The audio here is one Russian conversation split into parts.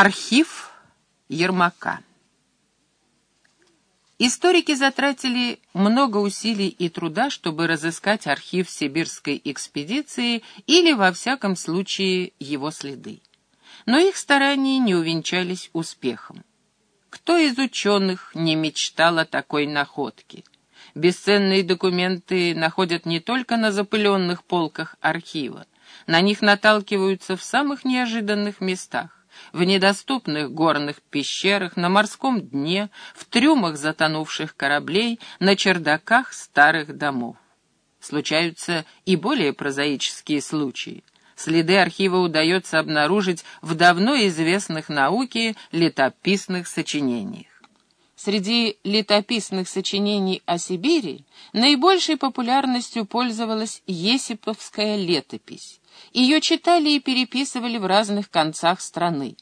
Архив Ермака Историки затратили много усилий и труда, чтобы разыскать архив сибирской экспедиции или, во всяком случае, его следы. Но их старания не увенчались успехом. Кто из ученых не мечтал о такой находке? Бесценные документы находят не только на запыленных полках архива, на них наталкиваются в самых неожиданных местах в недоступных горных пещерах, на морском дне, в трюмах затонувших кораблей, на чердаках старых домов. Случаются и более прозаические случаи. Следы архива удается обнаружить в давно известных науке летописных сочинениях. Среди летописных сочинений о Сибири наибольшей популярностью пользовалась Есиповская летопись. Ее читали и переписывали в разных концах страны.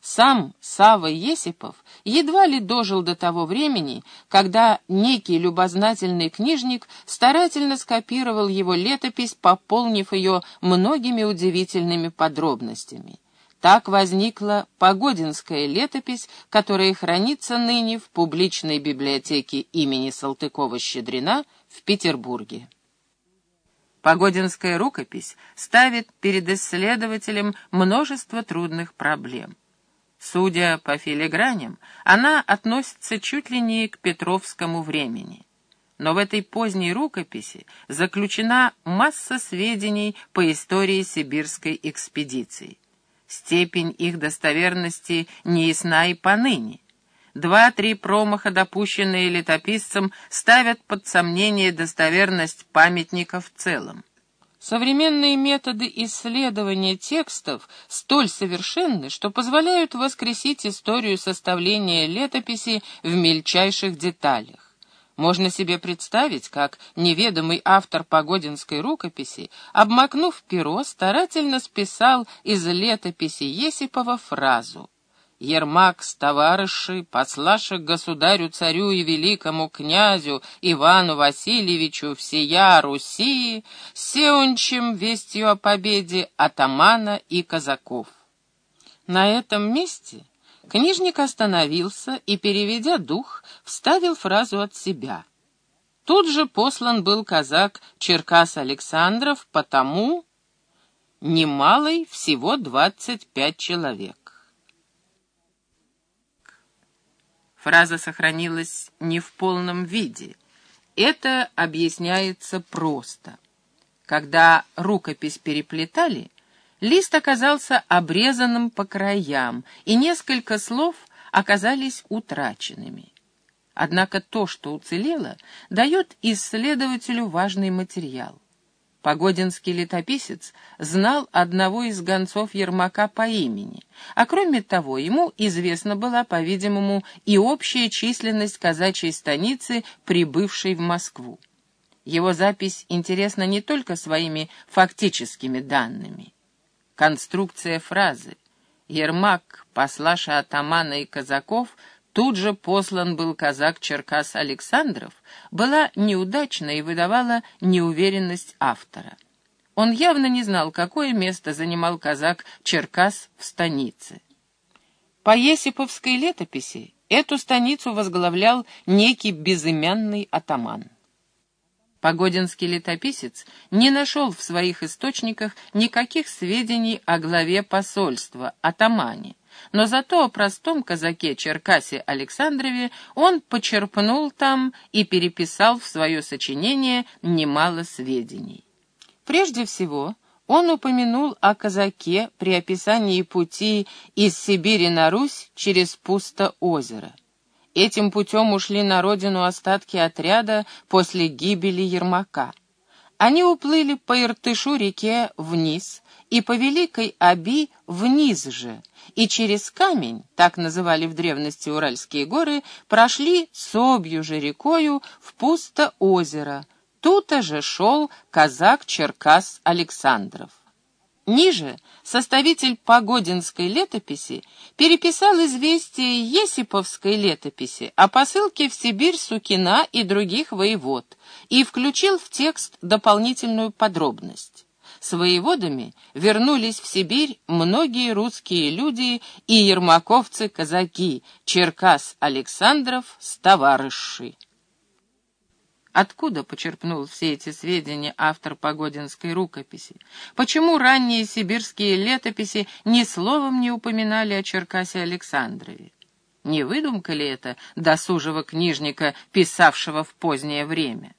Сам Сава Есипов едва ли дожил до того времени, когда некий любознательный книжник старательно скопировал его летопись, пополнив ее многими удивительными подробностями. Так возникла Погодинская летопись, которая хранится ныне в публичной библиотеке имени Салтыкова-Щедрина в Петербурге. Погодинская рукопись ставит перед исследователем множество трудных проблем. Судя по филиграням, она относится чуть ли не к Петровскому времени. Но в этой поздней рукописи заключена масса сведений по истории сибирской экспедиции. Степень их достоверности не ясна и поныне. Два-три промаха, допущенные летописцем, ставят под сомнение достоверность памятника в целом. Современные методы исследования текстов столь совершенны, что позволяют воскресить историю составления летописи в мельчайших деталях. Можно себе представить, как неведомый автор Погодинской рукописи, обмакнув перо, старательно списал из летописи Есипова фразу Ермак с товарищи, послаша государю-царю и великому князю Ивану Васильевичу всея Руси, сеунчим вестью о победе атамана и казаков. На этом месте книжник остановился и, переведя дух, вставил фразу от себя. Тут же послан был казак Черкас Александров, потому немалый всего двадцать пять человек. Фраза сохранилась не в полном виде. Это объясняется просто. Когда рукопись переплетали, лист оказался обрезанным по краям, и несколько слов оказались утраченными. Однако то, что уцелело, дает исследователю важный материал. Погодинский летописец знал одного из гонцов Ермака по имени, а кроме того, ему известна была, по-видимому, и общая численность казачьей станицы, прибывшей в Москву. Его запись интересна не только своими фактическими данными. Конструкция фразы «Ермак, послаша атамана и казаков» Тут же послан был казак Черкас Александров, была неудачна и выдавала неуверенность автора. Он явно не знал, какое место занимал казак Черкас в станице. По Есиповской летописи эту станицу возглавлял некий безымянный атаман. Погодинский летописец не нашел в своих источниках никаких сведений о главе посольства, атамане, но зато о простом казаке Черкасе Александрове он почерпнул там и переписал в свое сочинение немало сведений. Прежде всего, он упомянул о казаке при описании пути из Сибири на Русь через пусто озеро. Этим путем ушли на родину остатки отряда после гибели Ермака. Они уплыли по Иртышу реке вниз и по Великой Аби вниз же, и через камень, так называли в древности Уральские горы, прошли Собью же рекою в пусто озеро. Тут же шел казак Черкас Александров. Ниже составитель Погодинской летописи переписал известие Есиповской летописи о посылке в Сибирь Сукина и других воевод и включил в текст дополнительную подробность. С воеводами вернулись в Сибирь многие русские люди и ермаковцы-казаки, Черкас Александров с товарищи. Откуда почерпнул все эти сведения автор Погодинской рукописи? Почему ранние сибирские летописи ни словом не упоминали о Черкасе Александрове? Не выдумка ли это досужего книжника, писавшего в позднее время?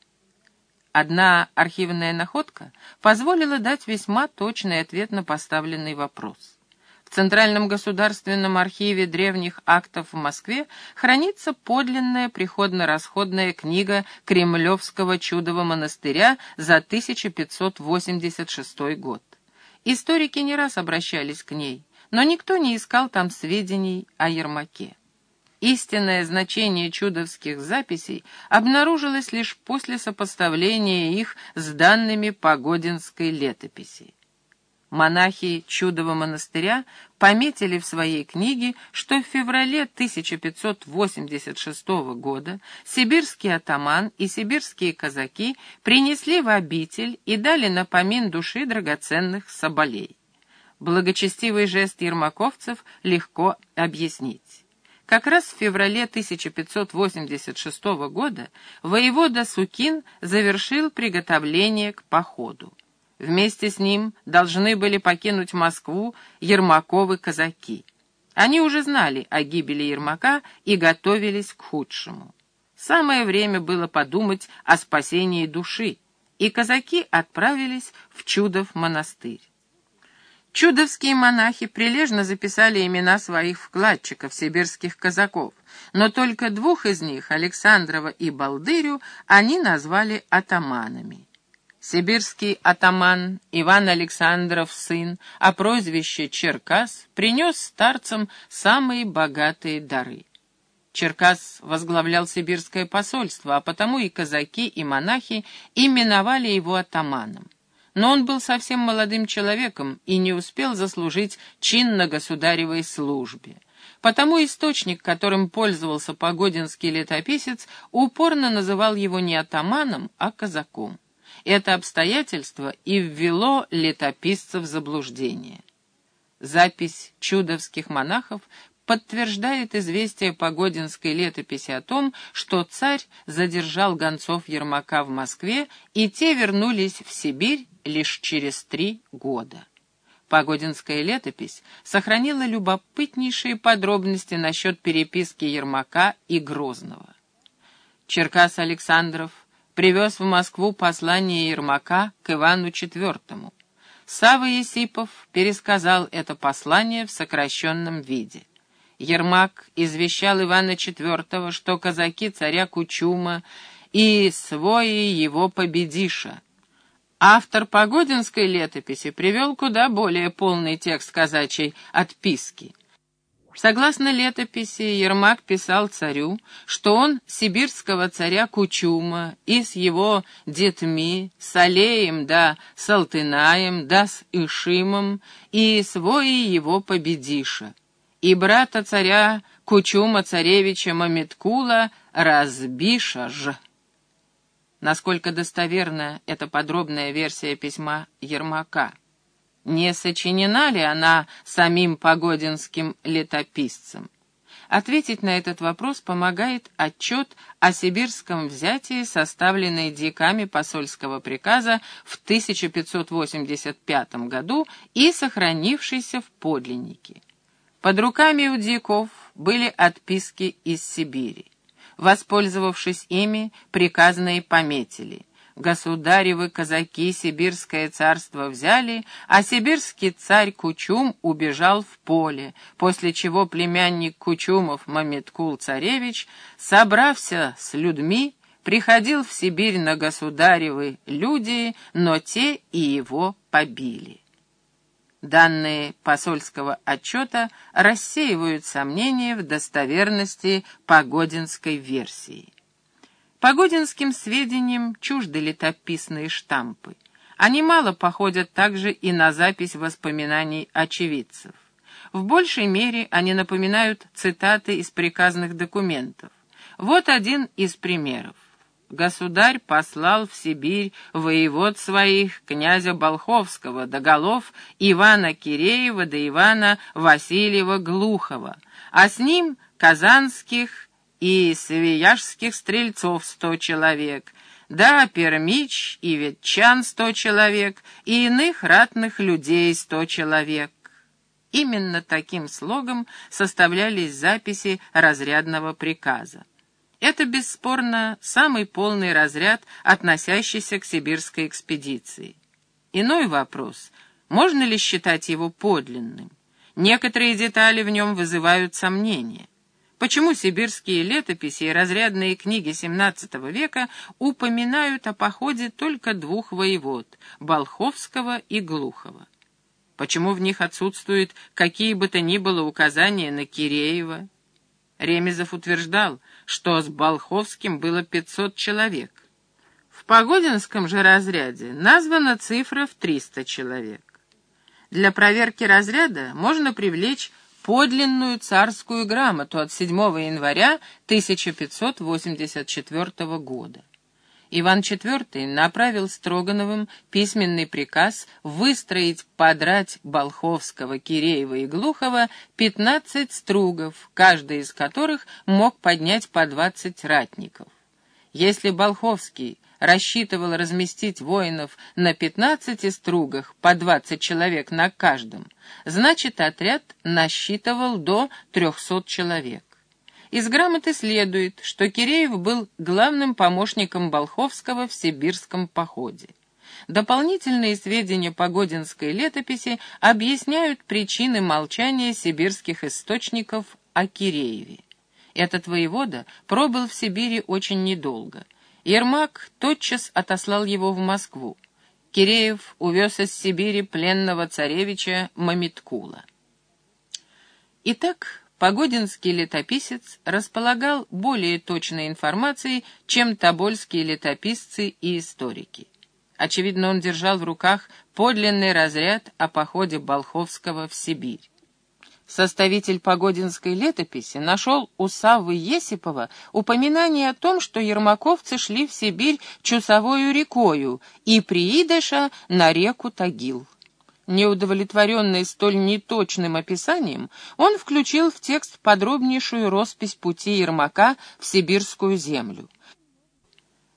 Одна архивная находка позволила дать весьма точный ответ на поставленный вопрос. В Центральном государственном архиве древних актов в Москве хранится подлинная приходно-расходная книга Кремлевского чудового монастыря за 1586 год. Историки не раз обращались к ней, но никто не искал там сведений о Ермаке. Истинное значение чудовских записей обнаружилось лишь после сопоставления их с данными Погодинской летописи. Монахи Чудового монастыря пометили в своей книге, что в феврале 1586 года сибирский атаман и сибирские казаки принесли в обитель и дали на помин души драгоценных соболей. Благочестивый жест ермаковцев легко объяснить. Как раз в феврале 1586 года воевода Сукин завершил приготовление к походу. Вместе с ним должны были покинуть Москву Ермаковы казаки. Они уже знали о гибели Ермака и готовились к худшему. Самое время было подумать о спасении души, и казаки отправились в Чудов монастырь. Чудовские монахи прилежно записали имена своих вкладчиков, сибирских казаков, но только двух из них, Александрова и Балдырю, они назвали атаманами. Сибирский атаман Иван Александров сын, а прозвище Черкас, принес старцам самые богатые дары. Черкас возглавлял сибирское посольство, а потому и казаки, и монахи именовали его атаманом но он был совсем молодым человеком и не успел заслужить чин на государевой службе. Потому источник, которым пользовался погодинский летописец, упорно называл его не атаманом, а казаком. Это обстоятельство и ввело летописца в заблуждение. Запись чудовских монахов подтверждает известие Погодинской летописи о том, что царь задержал гонцов Ермака в Москве, и те вернулись в Сибирь лишь через три года. Погодинская летопись сохранила любопытнейшие подробности насчет переписки Ермака и Грозного. Черкас Александров привез в Москву послание Ермака к Ивану IV. Сава Есипов пересказал это послание в сокращенном виде. Ермак извещал Ивана IV, что казаки царя Кучума и свои его победиша. Автор Погодинской летописи привел куда более полный текст казачьей отписки. Согласно летописи, Ермак писал царю, что он сибирского царя Кучума и с его детьми, с Алеем да Салтынаем да с Ишимом и свои его победиша и брата царя Кучума царевича Мамиткула разбиша ж. Насколько достоверна эта подробная версия письма Ермака? Не сочинена ли она самим погодинским летописцем? Ответить на этот вопрос помогает отчет о сибирском взятии, составленный диками посольского приказа в 1585 году и сохранившийся в подлиннике. Под руками у дьяков были отписки из Сибири. Воспользовавшись ими, приказные пометили. Государевы казаки Сибирское царство взяли, а сибирский царь Кучум убежал в поле, после чего племянник Кучумов Маметкул-царевич, собрався с людьми, приходил в Сибирь на государевы люди, но те и его побили. Данные посольского отчета рассеивают сомнения в достоверности погодинской версии. Погодинским сведениям чужды летописные штампы. Они мало походят также и на запись воспоминаний очевидцев. В большей мере они напоминают цитаты из приказных документов. Вот один из примеров. Государь послал в Сибирь воевод своих князя Болховского до голов Ивана Киреева до Ивана Васильева Глухова, а с ним казанских и свияжских стрельцов сто человек, да пермич и ветчан сто человек, и иных ратных людей сто человек. Именно таким слогом составлялись записи разрядного приказа. Это, бесспорно, самый полный разряд, относящийся к сибирской экспедиции. Иной вопрос, можно ли считать его подлинным? Некоторые детали в нем вызывают сомнения. Почему сибирские летописи и разрядные книги XVII века упоминают о походе только двух воевод — Болховского и Глухова? Почему в них отсутствуют какие бы то ни было указания на Киреева? Ремезов утверждал, что с Болховским было 500 человек. В Погодинском же разряде названа цифра в 300 человек. Для проверки разряда можно привлечь подлинную царскую грамоту от 7 января 1584 года. Иван IV направил Строгановым письменный приказ выстроить подрать Болховского, Киреева и Глухова 15 стругов, каждый из которых мог поднять по 20 ратников. Если Болховский рассчитывал разместить воинов на 15 стругах, по 20 человек на каждом, значит, отряд насчитывал до 300 человек. Из грамоты следует, что Киреев был главным помощником Болховского в сибирском походе. Дополнительные сведения Погодинской летописи объясняют причины молчания сибирских источников о Кирееве. Этот воевода пробыл в Сибири очень недолго. Ермак тотчас отослал его в Москву. Киреев увез из Сибири пленного царевича Мамиткула. Итак, Погодинский летописец располагал более точной информацией, чем тобольские летописцы и историки. Очевидно, он держал в руках подлинный разряд о походе Болховского в Сибирь. Составитель Погодинской летописи нашел у Саввы Есипова упоминание о том, что ермаковцы шли в Сибирь Чусовою рекою и приидыша на реку Тагил. Неудовлетворенный столь неточным описанием, он включил в текст подробнейшую роспись пути Ермака в сибирскую землю.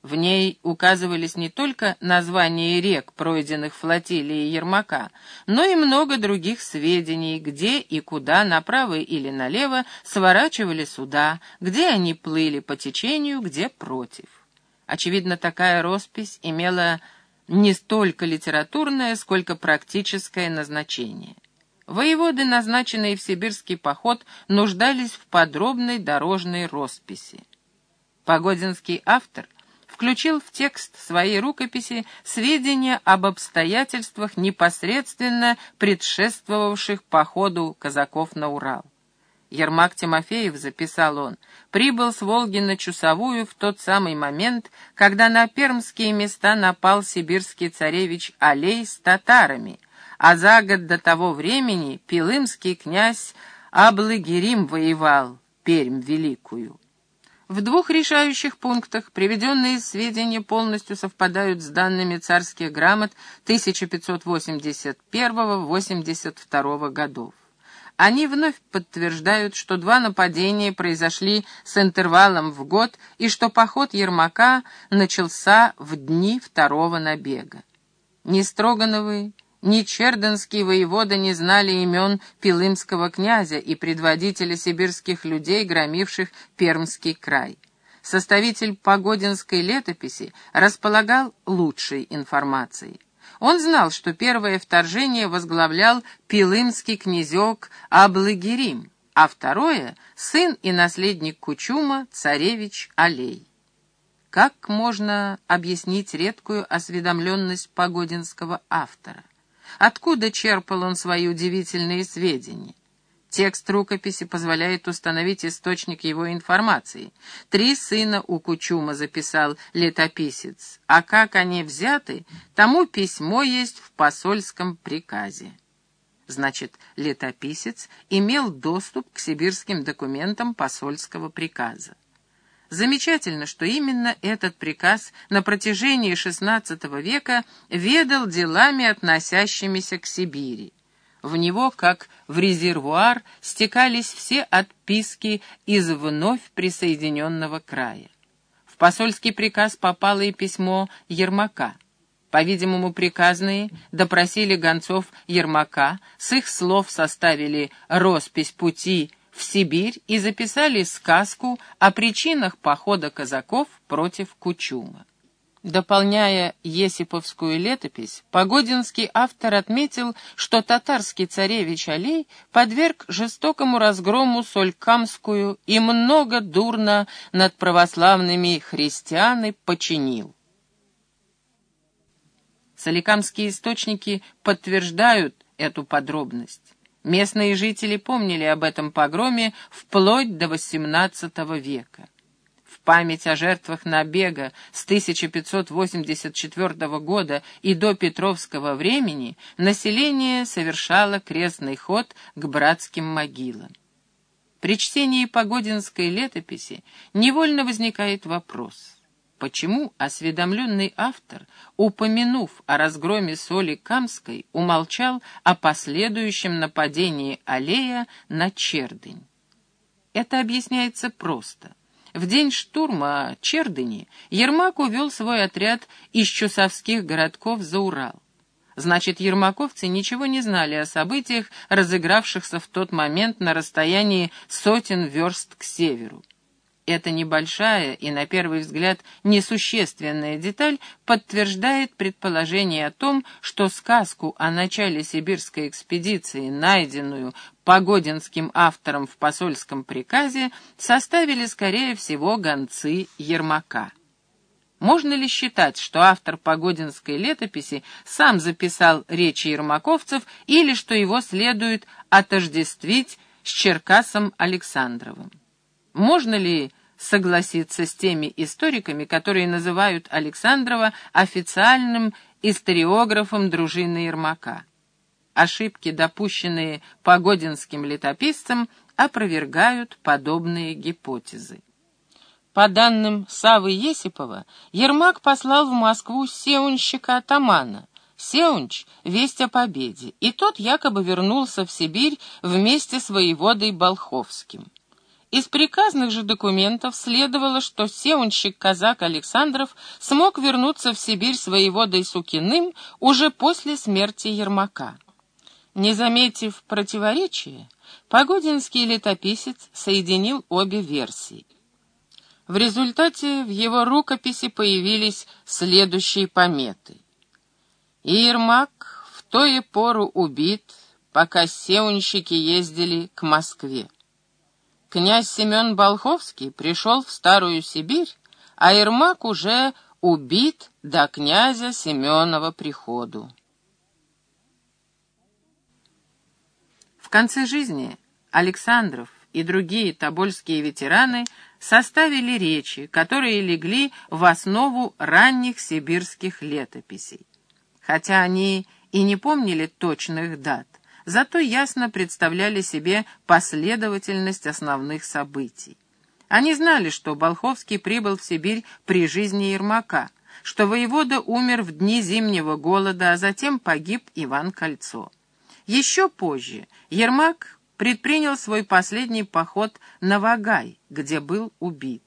В ней указывались не только названия рек, пройденных флотилией Ермака, но и много других сведений, где и куда направо или налево сворачивали суда, где они плыли по течению, где против. Очевидно, такая роспись имела не столько литературное, сколько практическое назначение. Воеводы, назначенные в сибирский поход, нуждались в подробной дорожной росписи. Погодинский автор включил в текст своей рукописи сведения об обстоятельствах, непосредственно предшествовавших походу казаков на Урал. Ермак Тимофеев, записал он, прибыл с Волги на Чусовую в тот самый момент, когда на пермские места напал сибирский царевич Алей с татарами, а за год до того времени пилымский князь Аблагерим воевал, Пермь Великую. В двух решающих пунктах приведенные сведения полностью совпадают с данными царских грамот 1581-82 годов. Они вновь подтверждают, что два нападения произошли с интервалом в год и что поход Ермака начался в дни второго набега. Ни Строгановы, ни Черденский воевода не знали имен Пилымского князя и предводителя сибирских людей, громивших Пермский край. Составитель Погодинской летописи располагал лучшей информацией. Он знал, что первое вторжение возглавлял пилымский князек Аблагерим, а второе — сын и наследник Кучума, царевич Алей. Как можно объяснить редкую осведомленность погодинского автора? Откуда черпал он свои удивительные сведения? Текст рукописи позволяет установить источник его информации. Три сына у Кучума записал летописец, а как они взяты, тому письмо есть в посольском приказе. Значит, летописец имел доступ к сибирским документам посольского приказа. Замечательно, что именно этот приказ на протяжении XVI века ведал делами, относящимися к Сибири. В него, как в резервуар, стекались все отписки из вновь присоединенного края. В посольский приказ попало и письмо Ермака. По-видимому, приказные допросили гонцов Ермака, с их слов составили роспись пути в Сибирь и записали сказку о причинах похода казаков против Кучума. Дополняя Есиповскую летопись, Погодинский автор отметил, что татарский царевич Алей подверг жестокому разгрому Солькамскую и много дурно над православными христианы починил. Соликамские источники подтверждают эту подробность. Местные жители помнили об этом погроме вплоть до XVIII века. Память о жертвах набега с 1584 года и до Петровского времени население совершало крестный ход к братским могилам. При чтении Погодинской летописи невольно возникает вопрос — Почему осведомленный автор, упомянув о разгроме соли Камской, умолчал о последующем нападении Аллея на Чердынь? Это объясняется просто. В день штурма Чердыни Ермак увел свой отряд из чусовских городков за Урал. Значит, ермаковцы ничего не знали о событиях, разыгравшихся в тот момент на расстоянии сотен верст к северу. Эта небольшая и, на первый взгляд, несущественная деталь подтверждает предположение о том, что сказку о начале сибирской экспедиции, найденную Погодинским автором в посольском приказе, составили, скорее всего, гонцы Ермака. Можно ли считать, что автор Погодинской летописи сам записал речи ермаковцев или что его следует отождествить с Черкасом Александровым? Можно ли согласиться с теми историками, которые называют Александрова официальным историографом дружины Ермака? Ошибки, допущенные погодинским летописцем, опровергают подобные гипотезы. По данным Савы Есипова, Ермак послал в Москву сеунщика-атамана. Сеунч — весть о победе, и тот якобы вернулся в Сибирь вместе с воеводой Болховским. Из приказных же документов следовало, что сеунщик-казак Александров смог вернуться в Сибирь с воеводой Сукиным уже после смерти Ермака. Не заметив противоречия, Погодинский летописец соединил обе версии. В результате в его рукописи появились следующие пометы. Ермак в то пору убит, пока сеунщики ездили к Москве. Князь Семен Болховский пришел в Старую Сибирь, а Ермак уже убит до князя Семенова приходу. В конце жизни Александров и другие тобольские ветераны составили речи, которые легли в основу ранних сибирских летописей. Хотя они и не помнили точных дат, зато ясно представляли себе последовательность основных событий. Они знали, что Болховский прибыл в Сибирь при жизни Ермака, что воевода умер в дни зимнего голода, а затем погиб Иван Кольцо. Еще позже Ермак предпринял свой последний поход на Вагай, где был убит.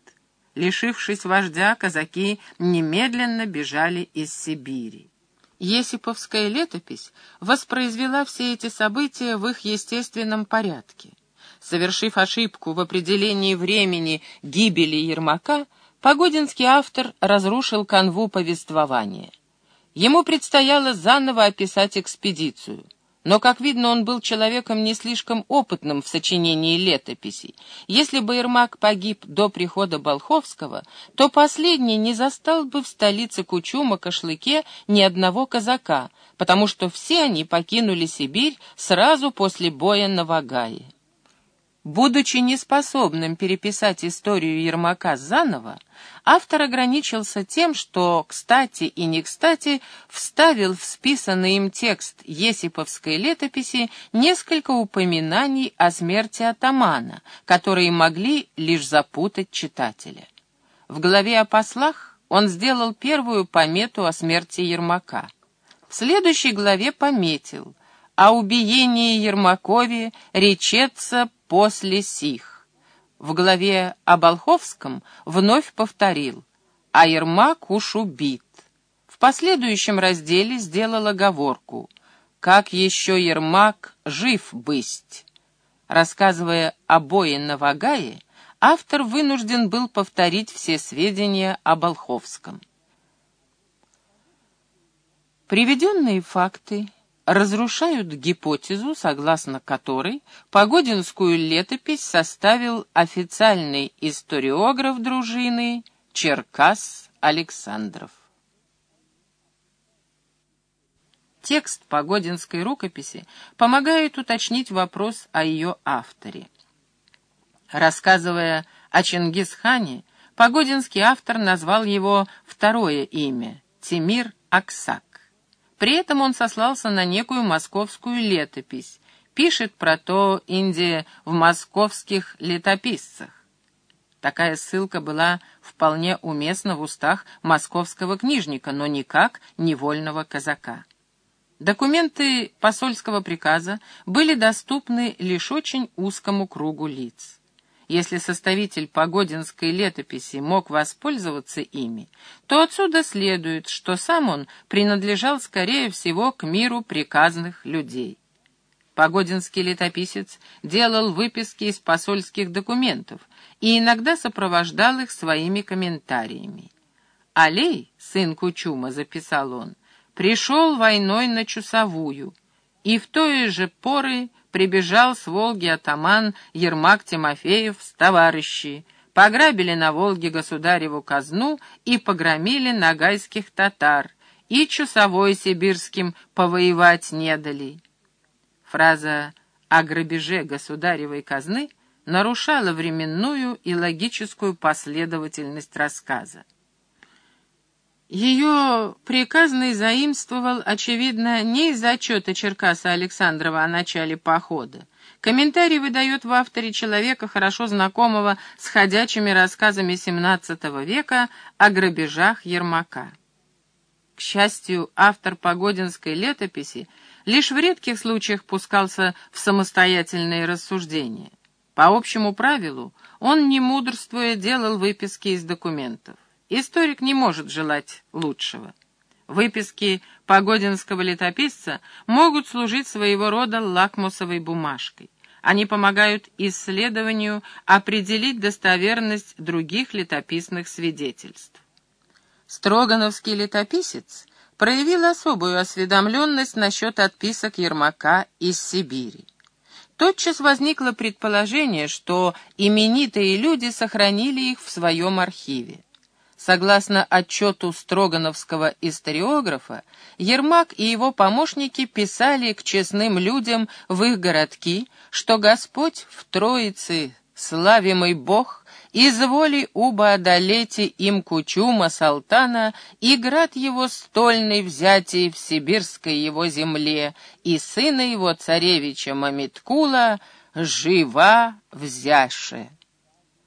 Лишившись вождя, казаки немедленно бежали из Сибири. Есиповская летопись воспроизвела все эти события в их естественном порядке. Совершив ошибку в определении времени гибели Ермака, Погодинский автор разрушил канву повествования. Ему предстояло заново описать экспедицию — но, как видно, он был человеком не слишком опытным в сочинении летописей. Если бы Ермак погиб до прихода Болховского, то последний не застал бы в столице Кучума-Кашлыке ни одного казака, потому что все они покинули Сибирь сразу после боя на Вагае. Будучи неспособным переписать историю Ермака заново, автор ограничился тем, что, кстати и не кстати, вставил в списанный им текст Есиповской летописи несколько упоминаний о смерти атамана, которые могли лишь запутать читателя. В главе о послах он сделал первую помету о смерти Ермака. В следующей главе пометил «О убиении Ермакове речется после сих». В главе о Болховском вновь повторил «А Ермак уж убит». В последующем разделе сделал оговорку «Как еще Ермак жив бысть». Рассказывая о бое на Вагае, автор вынужден был повторить все сведения о Болховском. Приведенные факты разрушают гипотезу, согласно которой Погодинскую летопись составил официальный историограф дружины Черкас Александров. Текст Погодинской рукописи помогает уточнить вопрос о ее авторе. Рассказывая о Чингисхане, Погодинский автор назвал его второе имя — Тимир Аксак. При этом он сослался на некую московскую летопись, пишет про то Индия в московских летописцах. Такая ссылка была вполне уместна в устах московского книжника, но никак невольного казака. Документы посольского приказа были доступны лишь очень узкому кругу лиц. Если составитель Погодинской летописи мог воспользоваться ими, то отсюда следует, что сам он принадлежал, скорее всего, к миру приказных людей. Погодинский летописец делал выписки из посольских документов и иногда сопровождал их своими комментариями. «Алей, сын Кучума», — записал он, — «пришел войной на Чусовую, и в той же поры прибежал с Волги атаман Ермак Тимофеев с товарищи, пограбили на Волге государеву казну и погромили нагайских татар, и часовой сибирским повоевать не дали. Фраза о грабеже государевой казны нарушала временную и логическую последовательность рассказа. Ее приказный заимствовал, очевидно, не из отчета Черкаса Александрова о начале похода. Комментарий выдает в авторе человека, хорошо знакомого с ходячими рассказами XVII века о грабежах Ермака. К счастью, автор Погодинской летописи лишь в редких случаях пускался в самостоятельные рассуждения. По общему правилу, он, не мудрствуя, делал выписки из документов. Историк не может желать лучшего. Выписки погодинского летописца могут служить своего рода лакмусовой бумажкой. Они помогают исследованию определить достоверность других летописных свидетельств. Строгановский летописец проявил особую осведомленность насчет отписок Ермака из Сибири. Тотчас возникло предположение, что именитые люди сохранили их в своем архиве. Согласно отчету Строгановского историографа, Ермак и его помощники писали к честным людям в их городки, что Господь в Троице, славимый Бог, изволи уба одолете им Кучума Салтана и град его стольный взятий в сибирской его земле, и сына его царевича Мамиткула жива взяше.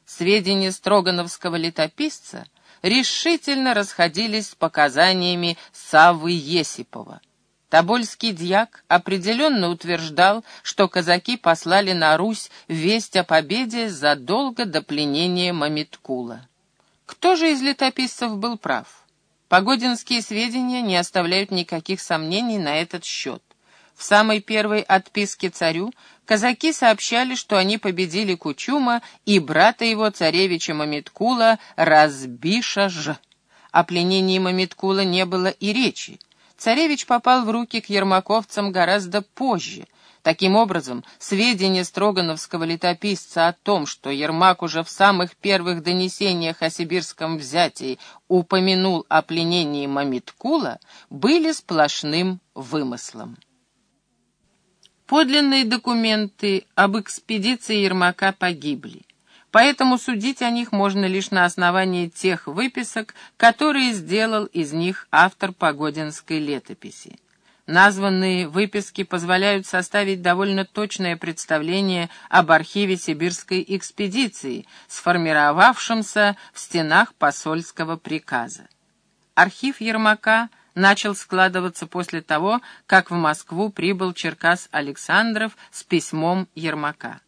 Сведения строгановского летописца — решительно расходились с показаниями Саввы Есипова. Тобольский дьяк определенно утверждал, что казаки послали на Русь весть о победе задолго до пленения Мамиткула. Кто же из летописцев был прав? Погодинские сведения не оставляют никаких сомнений на этот счет. В самой первой отписке царю казаки сообщали, что они победили Кучума и брата его, царевича Мамиткула, Разбиша Ж. О пленении Мамиткула не было и речи. Царевич попал в руки к ермаковцам гораздо позже. Таким образом, сведения строгановского летописца о том, что Ермак уже в самых первых донесениях о сибирском взятии упомянул о пленении Мамиткула, были сплошным вымыслом. Подлинные документы об экспедиции Ермака погибли, поэтому судить о них можно лишь на основании тех выписок, которые сделал из них автор Погодинской летописи. Названные выписки позволяют составить довольно точное представление об архиве сибирской экспедиции, сформировавшемся в стенах посольского приказа. Архив Ермака начал складываться после того, как в Москву прибыл Черкас Александров с письмом Ермака.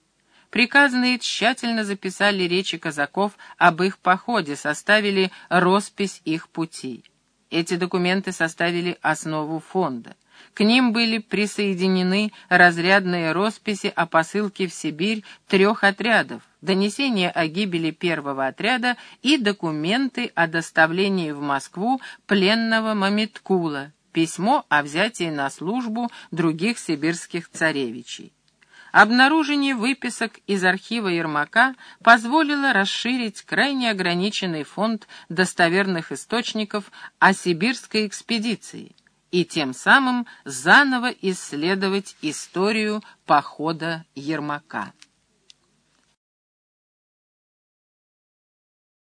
Приказные тщательно записали речи казаков об их походе, составили роспись их путей. Эти документы составили основу фонда. К ним были присоединены разрядные росписи о посылке в Сибирь трех отрядов, донесение о гибели первого отряда и документы о доставлении в Москву пленного Мамиткула, письмо о взятии на службу других сибирских царевичей. Обнаружение выписок из архива Ермака позволило расширить крайне ограниченный фонд достоверных источников о сибирской экспедиции и тем самым заново исследовать историю похода Ермака.